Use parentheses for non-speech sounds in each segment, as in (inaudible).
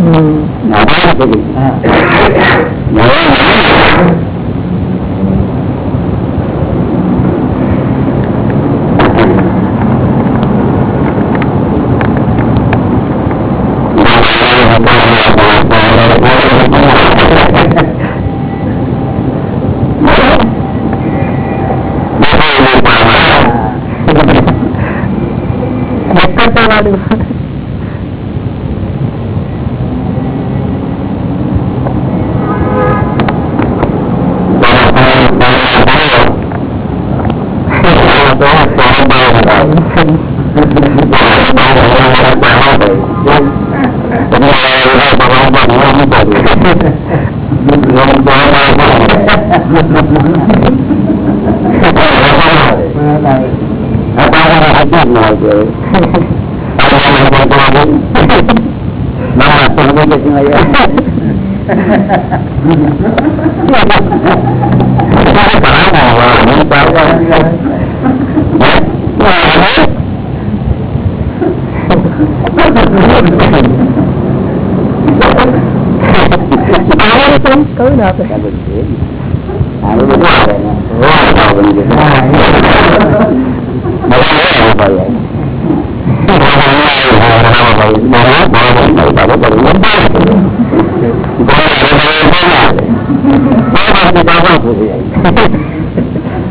વખત આવ્યો તો એવું સારું થશે આ બહુ ચિંતા હતી કે ખૂબ સવારે હાથ આવે છે વાળું કહ્યું ને આપણે Thank you.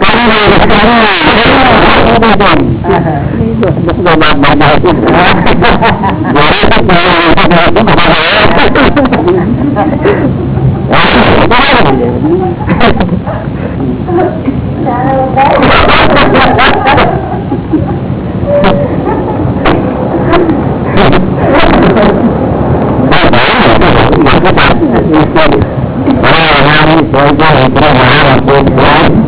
con người là con là đi đi dần rồi mà mà mà rồi các bạn các bạn cũng mà Thank you.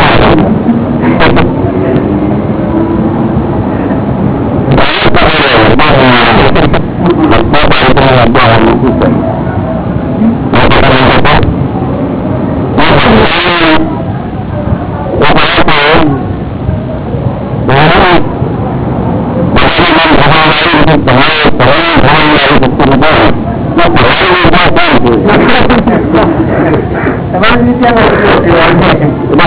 ફરજ રીતે બરાબર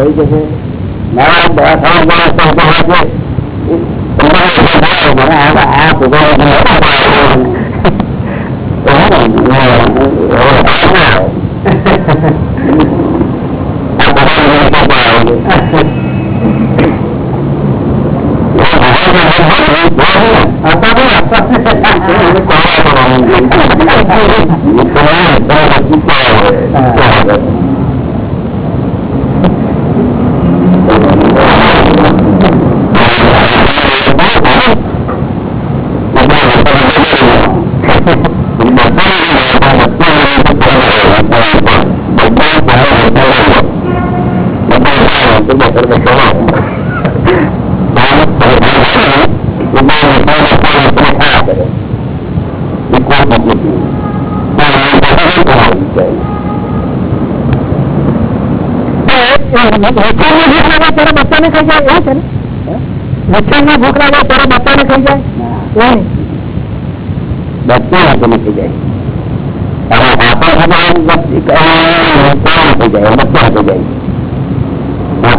પેલો પેલો ભાઈ કે છે મારા દવાખાના મારા સંતો છે મને આ આ ભગવાન વેચાણની ભૂખ લાગે ત્યારે બચ્ચાને ખાઈ જાય છે ને વેચાણની ભૂખ લાગે ત્યારે બચ્ચાને ખાઈ જાય બધું હાથે થઈ જાય થઈ જાય બધું હાથે જાય.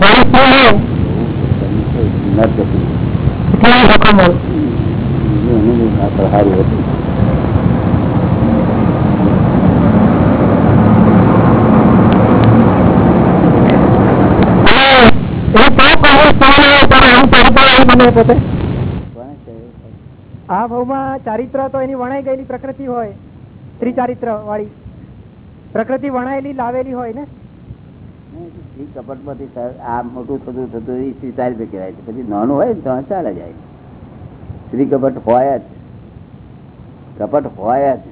વાળી સ્ત્રી હોય કેટલા જોખમ હોય સારું હતું અને એ તો કહે સ્ત્રી હોય ત્યારે આમ ચારિત્ર પોતે? આ ભાવમાં ચારિત્ર તો એની વણાઈ ગયેલી પ્રકૃતિ હોય સ્ત્રી ચારિત્ર વાળી પ્રકૃતિ વણાયેલી લાવેલી હોય ને? સ્ત્રી કપટમાંથી આ મોટું થતું થતું એ સ્ત્રી ચારિત્ર કહેવાય છે. પછી નાનું હોય ને તો ચાલે જાય. સ્ત્રી કપટ હોય જ. કપટ હોય જ.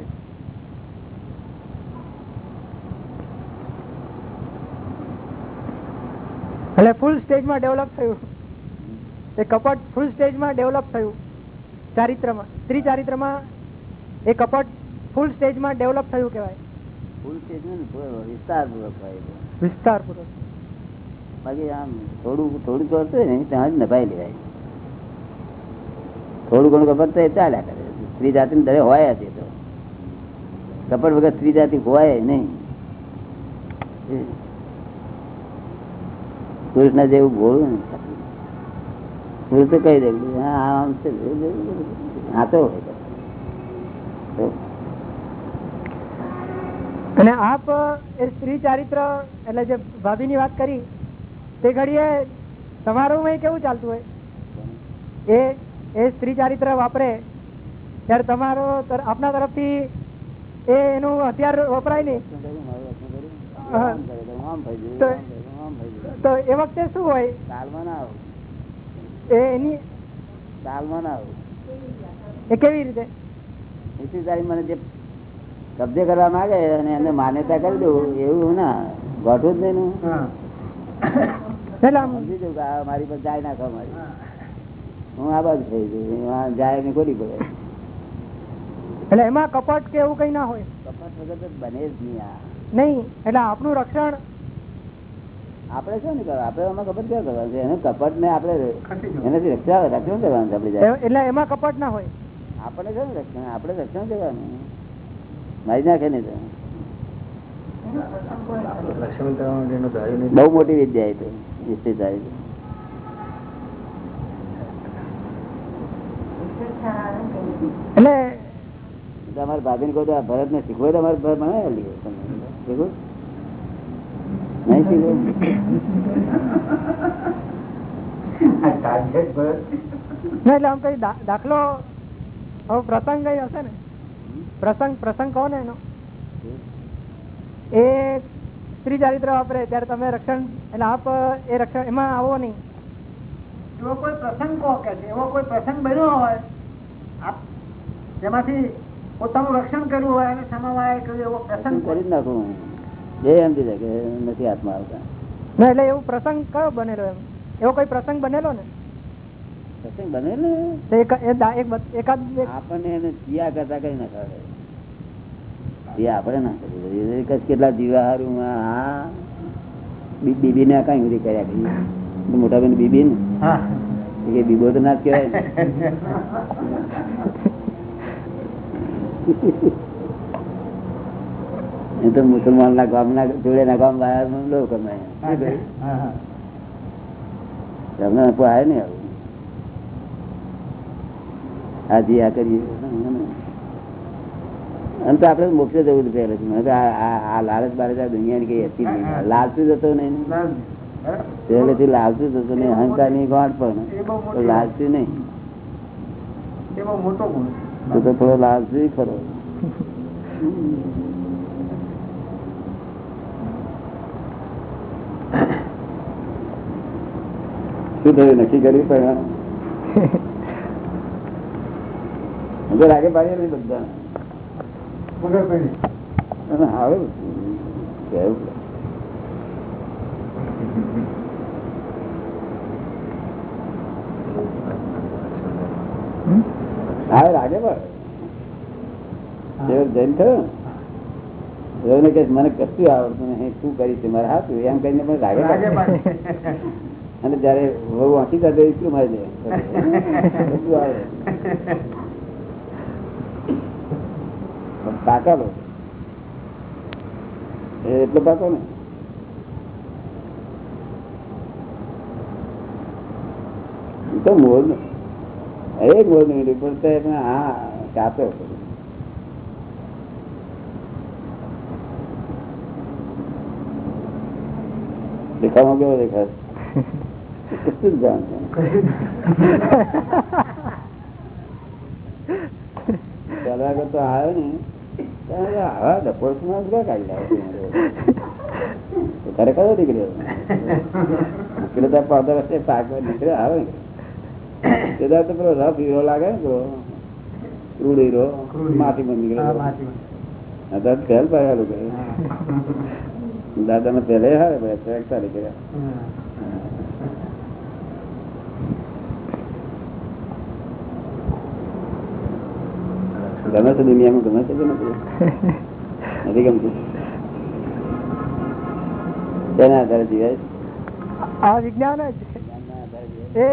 એટલે ફૂલ સ્ટેજમાં ડેવલપ થયું. એ કપટ ફૂલ સ્ટેજમાં ડેવલપ થયું. ચારિત્રમાં સ્ત્રી ચારિત્રમાં એ કપટ ફૂલ સ્ટેજમાં ડેવલપ થયું કહેવાય. ફૂલ સ્ટેજમાં વિસ્તારપૂર્વક વિસ્તારપૂર્વક. બાકી આમ થોડું થોડું કરતું ને ત્યાં જ નભાઈ લેવાય. થોડું ઘણું કપટ તો એ ચાલ્યા કરે. સ્ત્રી જાતિ દરે હોય છે તો. કપટ વગર સ્ત્રી જાતિ હોય નહીં. કૃષ્ણ જેવું બોલું ને. પુરુષ તો કહી દે આમ છે. આ તો અને આપ એ સ્ત્રી ચારિત્ર એટલે જે ભાભીની વાત કરી તે ઘડીએ તમારું કેવું ચાલતું હોય? એ એ સ્ત્રી ચારિત્ર વાપરે ત્યારે તમારો આપના તરફથી એ એનું હથિયાર વપરાય નહીં? તો- એ વખતે શું હોય? તાલમાં ના આવું. એની તાલમાં ના આવું. એ કેવી રીતે? એસી મને જે કબજે કરવા માંગે અને એને માન્યતા કરી દઉં એવું ના ગોઠવું જ નહીં મારી પર જાય નાખવા મારી. હું આ બાજુ થઈ જઉં જાય ને ખોરી પડે. એટલે એમાં કપટ કે એવું કઈ ના હોય? કપટ વગર તો બને જ નહીં આ. નહીં એટલે આપણું રક્ષણ આપણે શું કરવા આપણે એમાં કપટ ક્યાં કરવાનું? છે એને કપટ ને આપણે એનાથી રક્ષા રક્ષણ કરવાનું છે આપણે એટલે એમાં કપટ ના હોય. આપણે છે ને રક્ષણ? આપણે રક્ષણ કરવાનું. મારી નાખે ને બહુ મોટી વિદ્યા એ તો નિશ્ચિતારી તો. એટલે તમારે ભાભી ને કહું ભરત ને શીખવો તમારે ભર તમે. શીખવું? નહીં શીખવું એટલે આમ કઈ દાખલો હવે પ્રસંગ કઈ હશે ને? પ્રસંગ પ્રસંગ કહો ને એનો. એ સ્ત્રી ચારિત્ર વાપરે ત્યારે તમે રક્ષણ એટલે આપ એ રક્ષણ એમાં આવો નહીં. એવો કોઈ પ્રસંગ કહો કે છે એવો કોઈ પ્રસંગ બન્યો હોય આપ જેમાંથી પોતાનું રક્ષણ કર્યું હોય અને સમાવાય કર્યું એવો પ્રસંગ કરી નાખું. એ નથી હાથમાં આવતા. ના એટલે એવું પ્રસંગ કયો બનેલો એમ? એવો કોઈ પ્રસંગ બનેલો ને? પ્રસંગ બને ને? તો એક- એ દા- એક બત- એકાદ આપણને એને જીયા કરતા કઈ ના કરે એ આપણે ના કર્યું કેટલા જીવાહારું હા બી- બીબી ને કઈ બધી કર્યા કઈ મોટા બેન બીબી ને? એ બીબો તો ના જ કહેવાય ને. (laughs) એ તો મુસલમાન ના ગામ ના જોડે ના ગામ વાળા લોકો કહ્યું? તમને આવે ને હાજી આ કરીએ. અને તો આપડે મોક્ષે જવું પહેલે આ લાલચ બારે આ દુનિયાની કઈ હતી નહીં. લાલચું જતો નહીં પહેલેથી લાલચું જતો નહીં અહંકારની ગાંઠ પણ. લાલચું નહીં. તો થોડો લાલચું ખરો. (laughs) શું થયું? નક્કી કર્યું (laughs) પણ તો લાગે પાડીએ નહીં બધા. વગર પડી હવે કેવું? હા લાગે પણ. જૈન થયો? એવું કે મને કશું આવડતું નહીં શું કરી છે? મારે હાથું એમ કહીને પણ લાગે. અને જયારે વહુ વાંચી કાઢે એટલું મારે દે (laughs) બધું આવે. પાકા લો એટલો પાકો ને? તો મોર એક મોર નહીં પણ હા એને હા દેખામાં કેવો દેખાય? કશું જ પેલા આવ્યો ને. આવા જ ક્યાં કાઢી લાવે ખરેખર નીકળ્યો નીકળ્યો તો પંદર વર્ષે પાક નીકળ્યો આવે. ને તે તો પેલો રફ હીરો લાગે ને પેલો? Crude hero? માથી માં નીકળ્યો ફેલ પાડેલું દાદા ને પેલે હારે ભાઈ ટ્રેક સારી ગમે છે દુનિયામાં ગમે છે કે નથી ગમતું. તેના આધારે જીવાય. આ વિજ્ઞાન જ. એ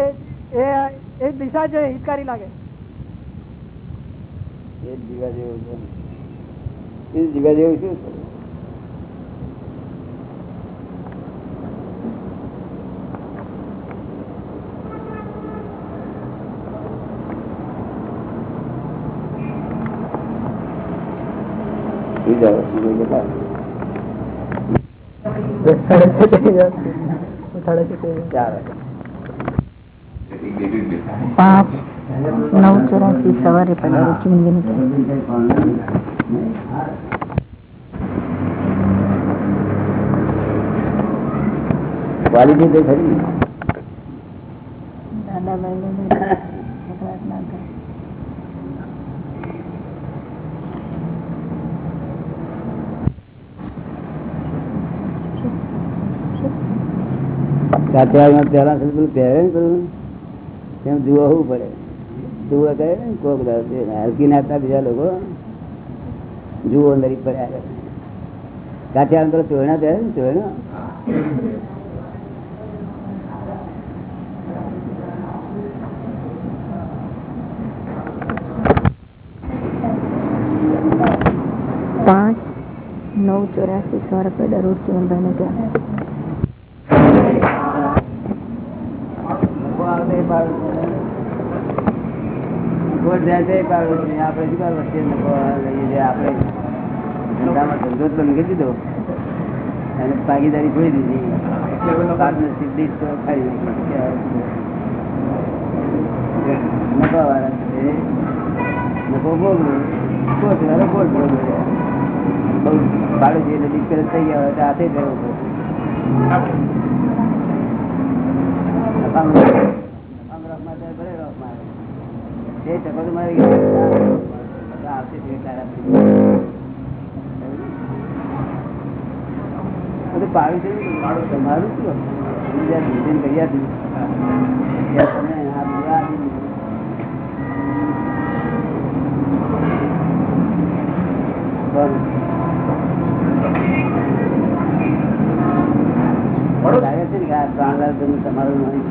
એ એ દિશા છે હિતકારી લાગે. એ જીવા જેવું છે. એ જીવા જેવું શું? છે સુઈ જાઓ, સુઈ કેટલા? ચાર વાગે. પાંચ નવ ચોરાસી સવારે પધારો ચીમગીની ક્વોલિટી તો ખરી ને. કાઠિયાવાડમાં પહેલા સુધી પેલું પહેરે ને પેલું તેમ જોવું પડે. જુઓ કરે ને, કોક હલકી નાખતા બીજા લોકો. જુઓ નરી પડ્યા કરે કાઠિયાવાડ પેલો ચોરણા પહેરે ને, ચોરણા? પાંચ, નવ ચોરાસી સો રૂપિયા દરરોજ ચીમનભાઈ ને અને ભાગીદારી જોઈ દીધી છે નફો ભોગવે કોર્ટ વાળા ભાડું જે નજીક થઈ ગયા હોય તો હાથે જ પડે નફામાં નફામાં રફ મારે તો ભલે રફ મારે. જે ટકો મારી આવશે તે તારા પાડું છે તમારું શું ભોજન કરી તમે આ આપી લાગે છે ને કે આ પ્રાણલાલ તમે તમારું નહીં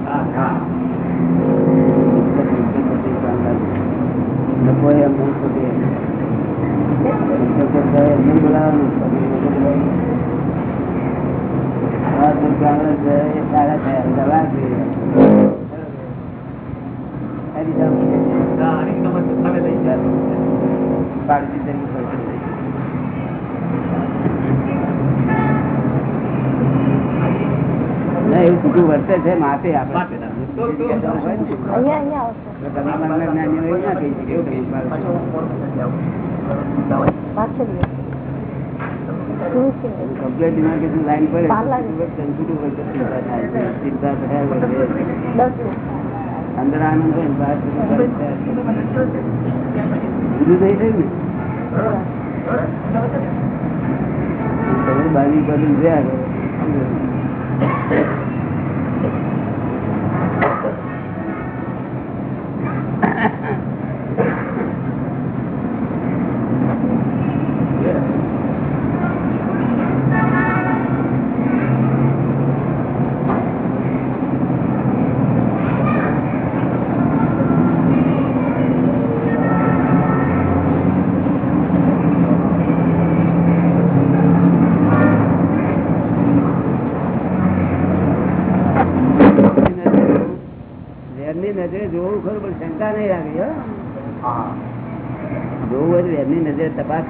લોકો એમ નહીં ખોટી એમ. એમને બોલાવવાનું આ તો પ્રાણલાલ છે, એ સારા થયા બધા વાત છે. એની સામે પાડોશી તરીકે પૈસા લઈ. ના એવું ખોટું વર્તે છે માપે આપણે તમારા જ્ઞાની એવું ના કહી શકે એવું કમ્પ્લેટ ડિમાર્કેશન લાઈન પર. ચિંતા થાય અંદર આનંદ હોય બહાર. જુદું થઈ થયું ને? તમે બારી બાજુ જોયા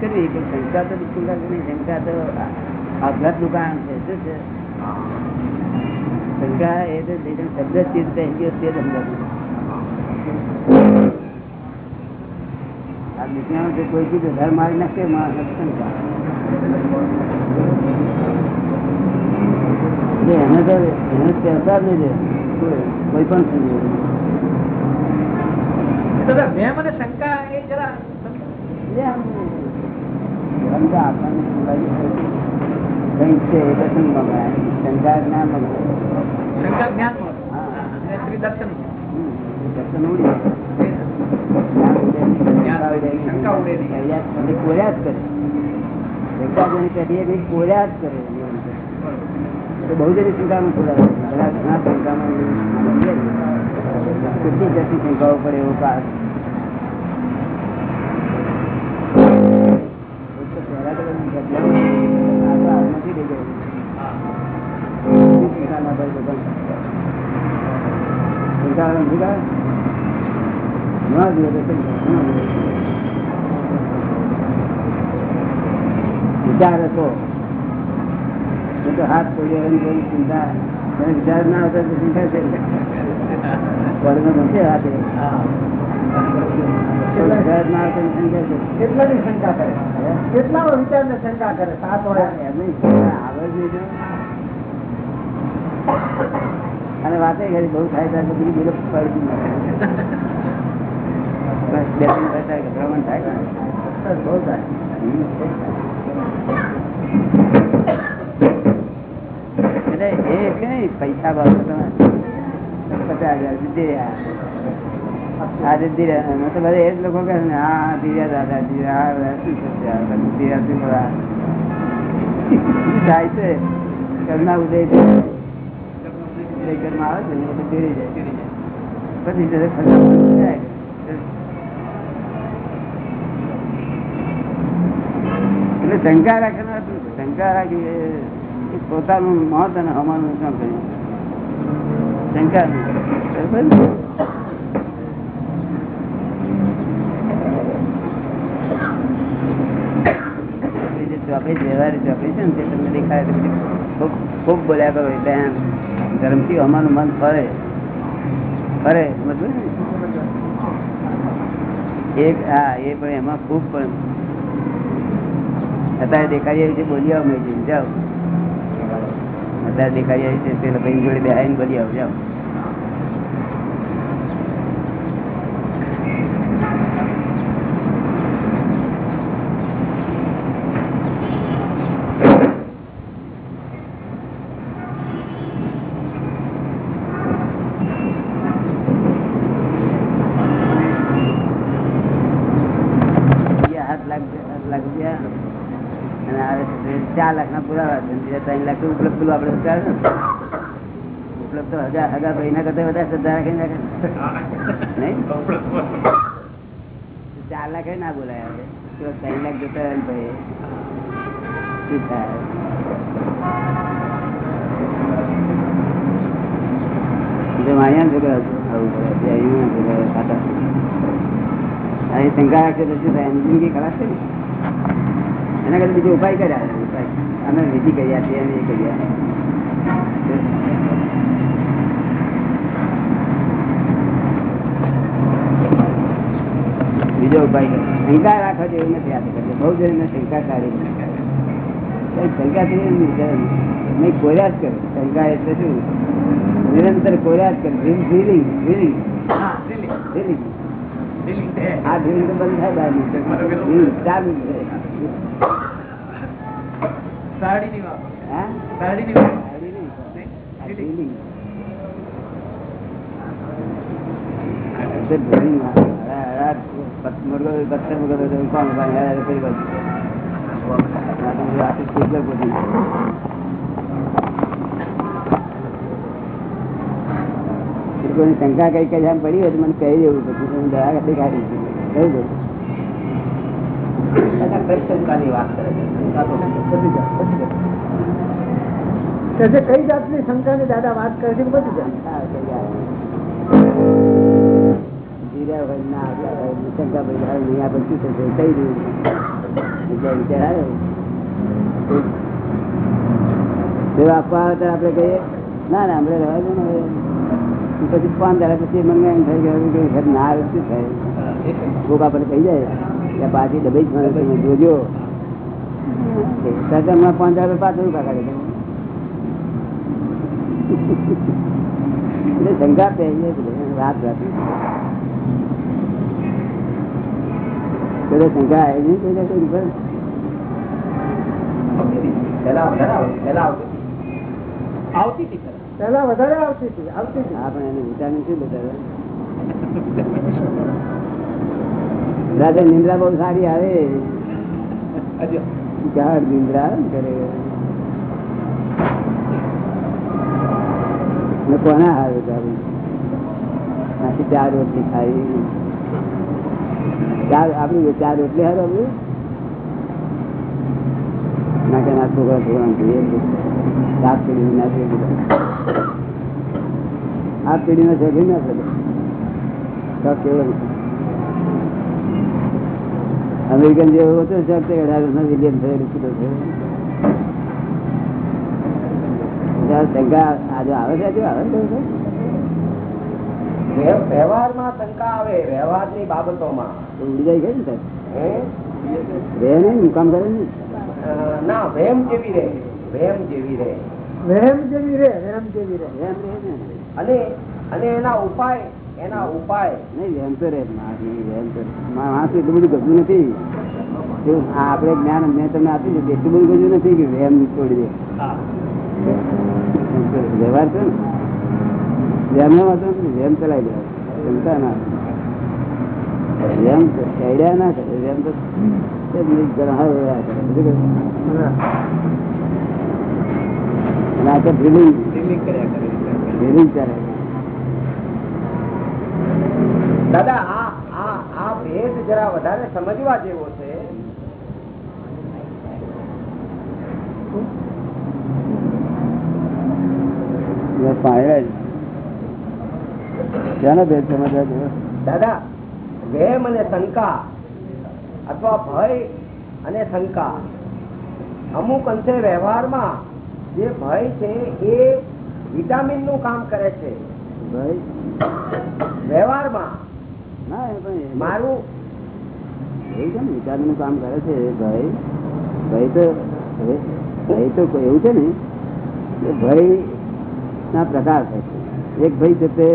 કરવી કે શંકા તો બિલકુલ નહીં શંકા તો આઘાતનું કારણ છે. શું છે? શંકા એ તો શબ્દ ચીજ થઈ ગયો તે સમજાતું આ દુનિયામાં જો કોઈ ચીજ વધારે મારી નાખે માણસ શંકા એને તો એને કહેતા જ નહીં કોઈ- પણ સંજોગો. મેં મને શંકા એ જરા એટલે આમ શંકા આપણને સંભાળી શકે. કંઈક છે એ પ્રસંગમાં ગણાય. શંકા ના મગાય. શંકા જ્ઞાન હા. અને શ્રી દર્શન હમ. દર્શન ઉડી જાય. જ્ઞાન ઉડે નહીં, શંકા ઉડે નહીં. શંકા ઉડે નહીં. કર્યા જ- એટલે કોર્યા જ કરે શંકા જેને કહીએ કે કોર્યા જ કરે એવું છે. તો બહુ જરી શંકામાં થોડા ઘણા ઘણા શંકામાં કેટલી જતી શંકાઓ પડે એવો કાળ ના પડે બધા. ના જોઈએ. વિચાર હતો. એ તો હાથ પડ્યો એમ કોઈ ચિંતા મને વિચાર ના હતો તો ચિંતા છે? નથી હાથે. કેટલા વિચાર ને શંકા કરે. સાત વર્ષ જો. અને વાતે કરી બહુ થાય ત્યારે બધી બીજો પડતી ત્રણ થાય બહુ થાય એ કે નહીં પૈસા બાબત તમે પચાસ હજાર ધીરે બધા એ જ લોકો ને હા ધીરે દાદાજી હા હવે શું થશે બધું શું થાય છે કરુણા ઉદય છે ઉદય ઘરમાં આવે છે ને એટલે ધીરે જાય પછી જરા ખરાબ જાય એટલે શંકા રાખનાર શું છે? શંકા રાખી એ- એ પોતાનું મોત અને હમાનું કામ કર્યું શંકા નહીં કરે. બરાબર ને? એ જે ચોપડી વ્યવહારિક ચોપડી છે ને, તે તમને દેખાય તો બધી ખૂબ ખૂબ બોલ્યા કરો એટલે એમ ગરમથી અમારું મન ફરે. ફરે મતલબ એક, હા, એ પણ એમાં ખૂબ પણ. અત્યારે દેખાડી આવી છે બોલી આવો મેં જાઓ. અત્યારે દેખાડી આવી છે, પેલા ભાઈ જોડે બેહાઈને બોલી આવો જાઓ રૂપિયા સાત લાખ સાત લાખ રૂપિયા અને આવે છે ચાર લાખ ના પુરાવા છે બીજા ત્રણ લાખ તો ઉપલબ્ધ પેલું આપડે ચાલે ને ઉપલબ્ધ ભાઈ કરતા વધારે શ્રદ્ધા ચાર લાખ ના? બોલાય ત્રણ લાખ જતા ને ભાઈ. શું થાય? શંકા રાખશે તો શું થાય? જિંદગી ખરાબ છે ને? એના કરતા બીજો ઉપાય કર્યા. ઉપાય. અમે વિધિ કર્યા એ કર્યા. બીજો ઉપાય શંકા રાખવા એવું નથી આ તો બહુ જણ શંકા કાઢી શંકા એમ કોર્યા જ કરો શંકા એટલે શું? નિરંતર કોર્યા. જ કરો ડ્રીમ ડ્રીલિંગ ડ્રીલિંગ ડ્રીલિંગ આ ડ્રીલિંગ તો બંધ થાય ડ્રીલિંગ ચાલુ જ રહે. હા? આવડી નહીં. આ ડ્રીલિંગ. કોઈની શંકા કઈ કઈ આમ પડી હોય તો મને કહી દેવું પછી તો હું દયા દેખાડી એવું બધું કરે છે? કઈ જાતની શંકા ને દાદા વાત કરે છે બધી જાય નહીં આપણે આપણે કહીએ, ના ના, આપણે રહેવા દો ને પછી પાંચ દાડા પછી મને એમ થઈ ગયું કે ના આવે, શું થાય? કોક આપણે કહી જાય, કે પાછી ડબઈ જ તમે જોજો. ત્યારે પાંચ હજાર પાછળ ઊભા કાઢે એટલે શંકા પહેરીએ રાત રાત. પેલો શંકા આવી નહીં કોઈ ઉપર? પેલા વધારે આવતી હતી આવતી હતી. હા એને વિટામિન શું બતાવે રાતે નિંદ્રા બહુ સારી આવે. ગાઢ નિંદ્રા ને કોના આવે આથી ચાર રોટલી ખાઈ. ચાર આપડી ચાર રોટલી હારો આપણું? ના કે ના, છોકરા છોકરા પેઢી ના જોઈએ આ ના જગે ના અમેરિકન જેવો હતો અઢાર નો વિલિયમ થયેલું આજે આવે છે આજે આવે છે વ્યવહારમાં શંકા આવે વ્યવહારની બાબતોમાં. ઉડી જાય ગઈ ને સાહેબ? હે? રહે નહીં મુકામ કરે નહીં. ના વેમ જેવી રહે વેમ જેવી રહે. વહેમ જેવી રે વહેમ જેવી રે એમ રહે અને અને એના ઉપાય એના ઉપાય. નહીં એમ તો માણસ એટલું બધું ગજું નથી. આપણે જ્ઞાન મેં તમને આપ્યું છે એટલું બધું ગજું નથી કે વેમ છોડી દે. વ્યવહાર છે ને. જેમને વાંધો નથી જેમ ચલાવી દેવા ચિંતા ના ચડ્યા કરે તો દાદા આ આ ભેદ જરા વધારે સમજવા જેવો છે. પાણી ત્યાંનો ભેદ સમજવા જેવો દાદા વેમ અને શંકા અથવા ભય અને શંકા. અમુક અંશે વ્યવહારમાં જે ભય છે એ વિટામિનનું કામ કરે છે. વ્યવહારમાં મારું છે ને કામ કરે છે ભય. ભય તો ભય તો એવું છે ને ભાઈ ના પ્રકાર છે. એક ભાઈ છે તે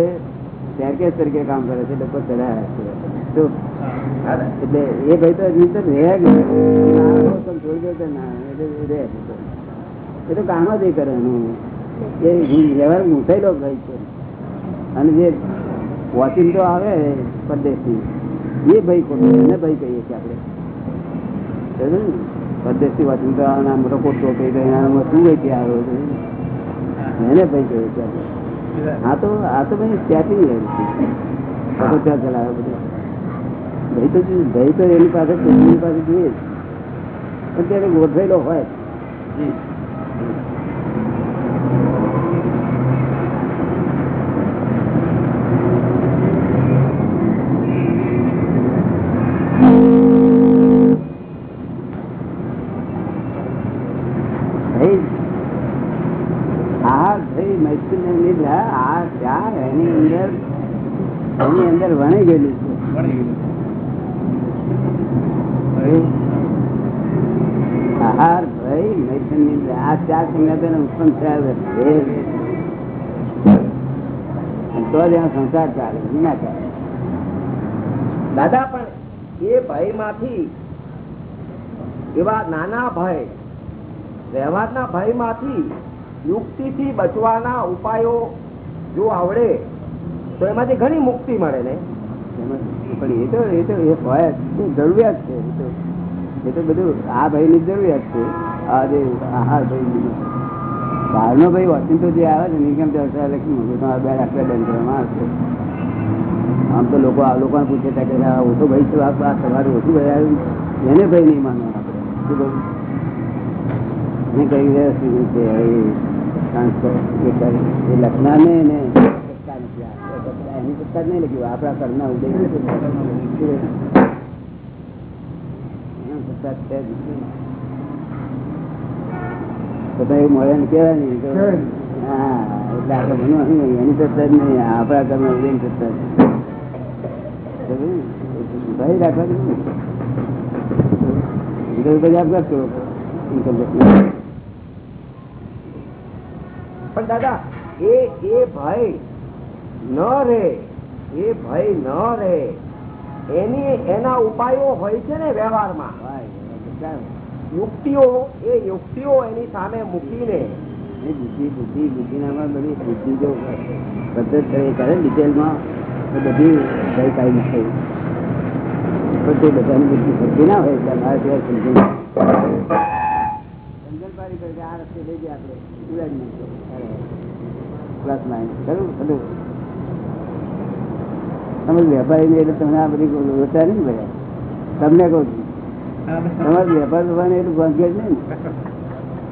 staircase તરીકે કામ કરે છે લોકો ચડાયા છે. તો એટલે એ ભાઈ તો હજી તો રહે છોડી દે તો ના એટલે એ રહે તો. એ તો કામ જ એ કરે એનું. એ વ્યવહાર મૂઠાયેલો ભાઈ છે. અને જે વોચિંગ તો આવે પરદેશથી. એ ભાઈ ખોટો એને ભાઈ કહીએ છીએ આપણે? પરદેશથી વોચિંગ તો આના મોટો ટોપી તો એનામાં શું હોય કે આવ્યો એને ભાઈ કહીએ છીએ આપણે. આ તો આ તો ભાઈ સ્ટેટિંગ બધું ત્યાં ચલાવે બધું. ભાઈ તો ભાઈ તો એની પાસે એની પાસે જોઈએ. પણ ત્યારે ગોઠવેલો હોય ભાઈ આ ભાઈ મૈત્રી ને લીધા આ ચાર એની અંદર એની અંદર વણી ગયેલી છે આહાર ભાઈ મૈત્રી ની લીધા. આ ચાર દાદા, પણ એ ભયમાંથી એવા નાના ભય, વ્યવહારના ભયમાંથી યુક્તિ થી બચવાના ઉપાયો જો આવડે, તો એમાંથી ઘણી મુક્તિ મળે ને? પણ એ તો એ તો એ ભય જરૂરિયાત છે. એ તો એ બધું આ ભાઈ ની જરૂરિયાત છે. આ જે આહાર ભાઈ બહારનો ભાઈ વોશિંગ્ટન જે આવે છે નિગમ વ્યવસાય લખી મૂકે તો આ બે આટલા બંધ કરવામાં આવશે આમ તો લોકો, આ લોકોને પૂછે છે કે ઓછો ભાઈ છે, આ તમારું ઓછું ભાઈ આવ્યું એને ભાઈ નહીં માનવાનું આપણે. શું કહ્યું વ્યવસ્થિત છે એ ટ્રાન્સફર એ કરી, એ લખનાર ને એને એની સત્તા જ નહીં લખ્યું. આપણા ઘરના ઉદય સત્તા છે. બધા એવું મળે ને કહેવાય નહીં હા એટલે આપણે ભણવા એની સત્તા જ નહીં આપણા ઘરમાં ઉદય સત્તા ભાઈ રાખવાનું નહીં. આપ કરશો ઇન્કમ પણ દાદા એ એ ભય ન રે એ ભય ન રે એની એના ઉપાયો હોય છે ને વ્યવહારમાં? યુક્તિઓ, એ યુક્તિઓ એની સામે મૂકીને બુદ્ધિ બુદ્ધિ બુદ્ધિ જો બધી બધાની બુદ્ધિ સરખી ના હોય, એટલે મારે પાડી આ રસ્તે લઈ ગયા આપણે ઉડાડી નાખો પ્લસ માઇનસ ખરું બધું તમે વેપારી એટલે તમને આ બધી લોચા નહીં બધા તમને કહું છું. તમારે વેપાર કરવાને એટલું ભાગ્ય જ નહીં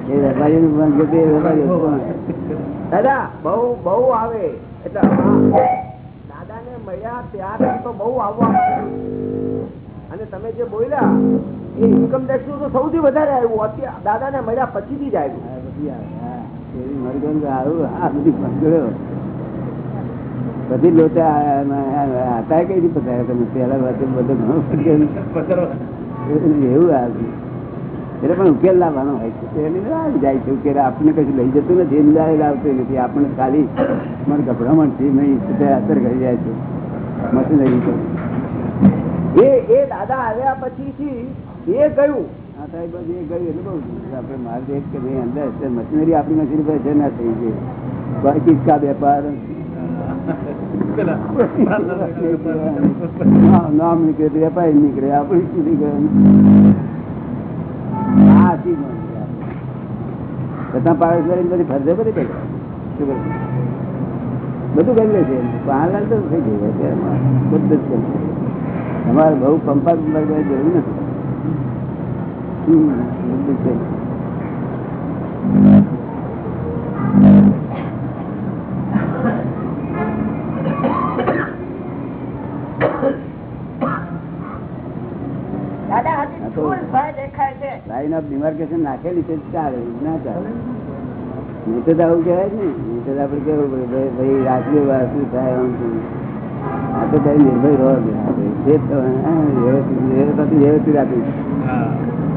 ને એ વેપારી નું ભાગ્ય એ વેપારી. દાદા બહુ બહુ આવે એટલે દાદા ને મળ્યા ત્યારથી તો બહુ આવવા અને તમે જે બોલ્યા એ ઇન્કમ ટેક્સનું તો સૌથી વધારે આવ્યું અત્યારે મળ્યા જ આવ્યું હા, પછી આવે. હા. એવી મારી કહું કે આવું આ બધી. લોચા કઈ રીતે વાત બધો ભંગડો. એવું આવ્યું એટલે પણ ઉકેલ લાવવાનો હોય છે. આવી જાય છે. ઉકેલ આપણને કશું લઈ જતું નથી. લાવે લાવતું નથી. આપણને ખાલી મને ગભરામણથી નહીં અસર કરી જાય છે. મશીનરી એ એ દાદા આવ્યા પછીથી એ ગયું. આ સાહેબ એ ગયું. એટલે બહુ આપણે મારે એક કે ભાઈ અંદર મશીનરી આપણી મશીનરી પર છે ના થઈ ગઈ. કિસકા વેપાર નામ- નીકળે વેપારી નીકળે. આપણે આથી મળે છતાં બધી ફરજે બધી કરી બધું કરી લે છે. પાહાલાલ તો થઈ ગયું બધું જ. તમારે બહુ પંપા પંપા કરવાની જરૂર નથી કરી લે. દાદા આ હજી તો- સ્થૂળ ભય દેખાય લાઈન ડિમાર્કેશન નાખેલી છે ચાલે ના ચાલે. નહીં તો આવું કહેવાય ને. નહીં તો આપણે કેવું પડે ભાઈ ભાઈ રાત્રે વાર શું થાય આમ શું આ તો કઈ નિર્ભય રહો જ વ્યવસ્થિત વ્યવસ્થિત વ્યવસ્થિત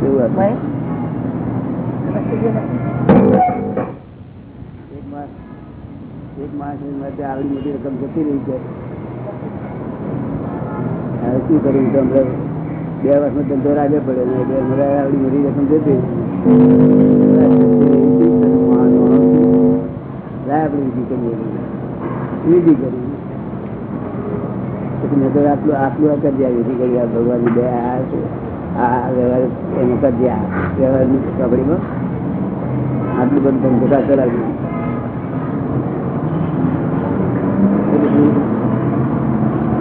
એવું હતું એક માસ એક માસ માટે આવડી મોટી રકમ જતી રહી છે. હવે શું કર્યું તો હમણાં? બે વર્ષનો ધંધો રાજે પડે આવડી મોટી રકમ જતી. આટલું આ બે આ. આ વ્યવહાર એનો કરી વ્યવહારની કબડીમાં આટલું બધું ધંધો ચલાવ્યું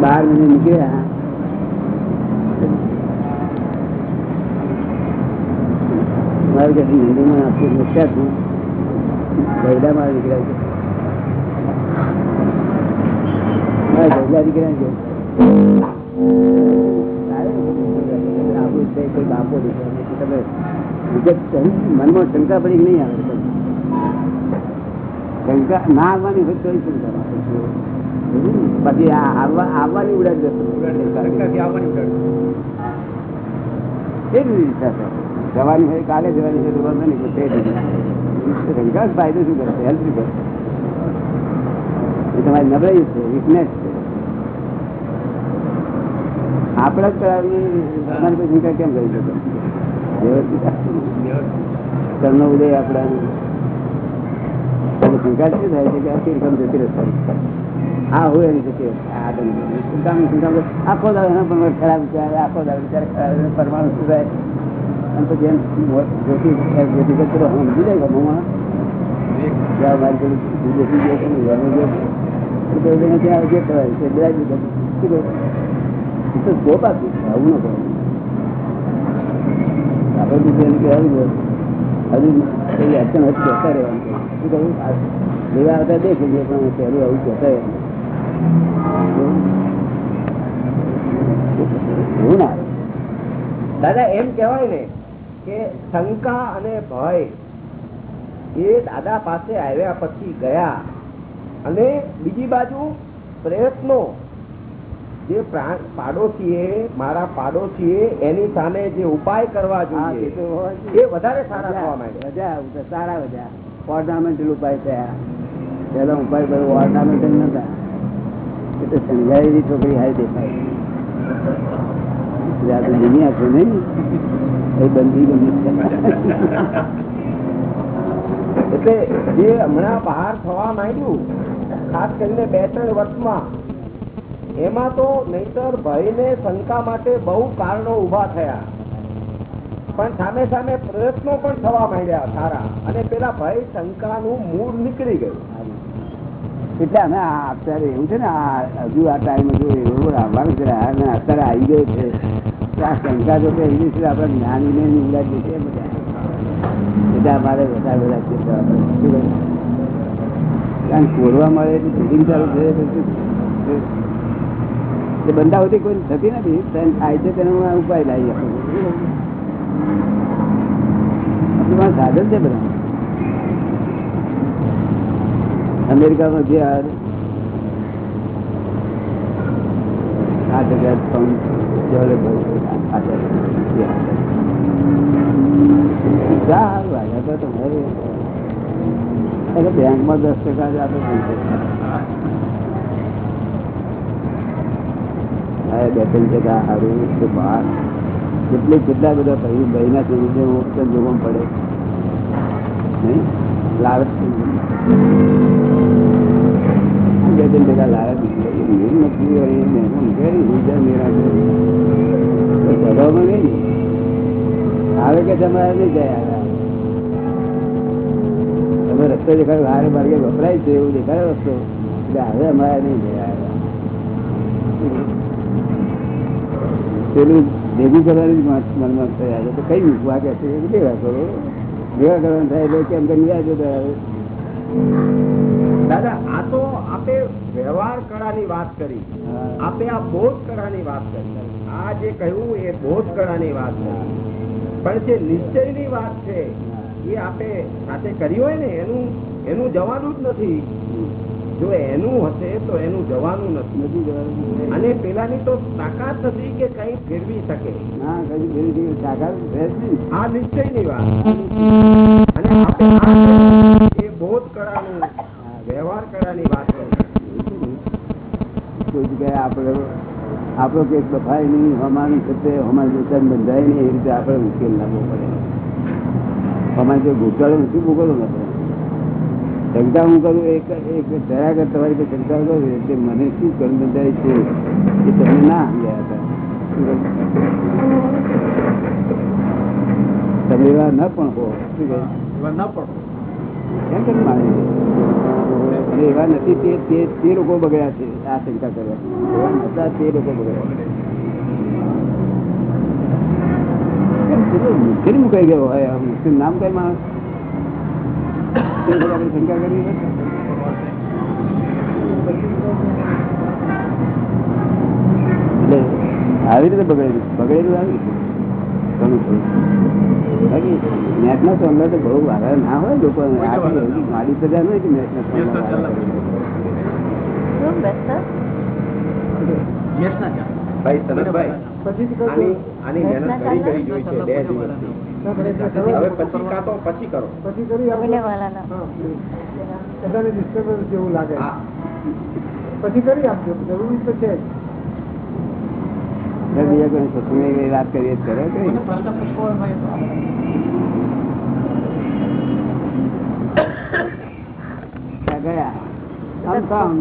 બાર મહિને નીકળ્યા. મારે કે હિન્દુમાં આપણે મુખ્યા છું. ગરડા મારે દીકરા છે. મારા ગયડા નીકળ્યા છે. કોઈ બાપો નીકળ્યા તમે વિગત મનમાં શંકા પડી નહીં આવે? શંકા ના આવવાની હોય તો શંકા પછી આવવાની ઉડાડ જતો કેવી રીતે થશે? જવાની હોય, કાલે જવાની હોય, તો વાંધો નહીં, પણ જ ફાયદો શું કરશે હેલ્પ શું એ તમારી નબળાઈ છે વીકનેસ છે. આપણે જ કરાવી, તમારી પછી કેમ કરી શકો? વ્યવસ્થિત ઉદય આપણા શંકા શું થાય છે કે આખી રકમ જતી રહેશે હા હોય એની જતી તમને આખો દાડો એના પણ ખરાબ વિચાર, આખો દાડો વિચાર ખરાબ. પરમાણુ શું થાય? સ્કોપ આપ્યું આવું ન કહે આપણે બીજું કહેવાનું હજુ એવી કહેતા રહેવાનું. શું કહ્યું લેવા આવતા દેખ લઈએ પણ પહેલું આવું કહેતા રહેવાનું. એવું ના? દાદા એમ કહેવાય ને કે શંકા અને ભય એ દાદા પાસે આવ્યા પછી ગયા. અને બીજી બાજુ પ્રયત્નો. જે પાડોશીએ મારા પાડોશીએ એની સામે જે ઉપાય કરવા જોઈએ. એ વધારે સારા થવા વધ્યા, સારા બધા ઓર્નામેન્ટલ ઉપાય થયા પેલો ઉપાય બધું ઓર્નામેન્ટલ નતા એટલે તો સમજાયેલી છોકરી હાઈ દેખાય. આપણે દુનિયા છે નહીં. એ બંધી ગમી એટલે જે હમણાં બહાર થવા માંડ્યું ખાસ કરીને બે ત્રણ વર્ષમાં એમાં તો નહીતર ભયને શંકા માટે બહુ કારણો ઊભા થયા. પણ સામે સામે પ્રયત્નો પણ થવા માંડ્યા સારા. અને પેલા ભય શંકાનું મૂળ નીકળી ગયું. એટલે અમે આ અત્યારે એવું છે ને આ હજુ આ ટાઈમ હજુ એવું આવવાનું છે અત્યારે આવી ગયો છે. શંકા જો એવી છે ને નીવડા જે છે બધા. એટલે અમારે વધારે બધા? કારણ કોરવા મળે એટલે ફિટિંગ ચાલુ છે? બંધાવતી કોઈ થતી નથી. થાય છે તેનો ઉપાય લાવી આપણું. સાધન છે બધા. અમેરિકામાં આ આઠ હજાર પાઉન્ડ ડોલર બેંકમાં દસ ટકા જ બે ત્રણ ટકા સારું તો બહાર કેટલી કેટલા બધા ભાઈ ભાઈના સ્વરૂપે મોક્ષ જોવા પડે નહીં લાલચ બે ત્રણ ટકા લાવે નથી મેરા સ્વભાવમાં નહીં આવે કે તમારે નહીં ગયા તમે રસ્તો દેખાડો હારે માર્ગે વપરાય છે એવું દેખાય રસ્તો. એટલે હવે અમારે નહીં ગયા પેલું ભેગું કરવાની જ મનમાં થયા છે. તો કઈ મૂકવા કે છે? ભેગા કરો. ભેગા કરવાનું થાય એટલે કેમ કરી જાય આવે દાદા આ તો આપે વ્યવહાર કળાની વાત કરી. આપે આ બોધ કળાની વાત કરી. આ જે કહ્યું એ બોધ કળાની વાત છે. પણ જે નિશ્ચયની વાત છે એ આપે સાથે કરી હોય ને એનું એનું જવાનું જ નથી. જો એનું હશે તો એનું જવાનું નથી. નથી જવાનું. અને પેલાની તો તાકાત નથી કે કઈ ફેરવી શકે. આ નિશ્ચય નિશ્ચયની વાત અને આપે એ બોધ કળાનું વ્યવહાર કળાની વાત કરી આપણે આપણો કેસ બફાય નહીં અમારી સાથે અમારું જોતા બંધાય નહીં એ રીતે આપણે ઉકેલ લાવવો પડે. અમારે જો ઘૂંટાળો નથી ભૂગોળો નથી? શંકા હું કરું એક એક જરા કર તમારી પાસે શંકા કરું એટલે મને શું કર્મ બંધાય છે એ તમે ના સમજ્યા હતા. તમે એવા ન પણ હો. શું કહે કેમ કેમ માની અને એવા નથી, તે તે લોકો બગડ્યા છે, આ શંકા કરવા. એવા નતા તે લોકો બગડ્યા કેમ મુકાઈ ગયો મુશ્કેલ નામ કઈ માણસ? શંકા કરી એટલે આવી રીતે બગડેલું બગડેલું આવી રીતે? બાકી નેટના તો બહુ વાળા ના હોય લોકો. મારી સજા નહીં કે મેટનો સોંગા ભાઈ આની આની મહેનત ઘણી કરી જોઈ છે બે દિવસથી. હવે પછી કાં તો પછી કરો. પછી કરી આપણે? બધાને જેવું લાગે. પછી કરી આપજો જરૂરી તો છે જ. એટલે બીજા કોઈ સત્સંગની વાત કરીએ જ કરે કઈ ત્યાં ગયા આમ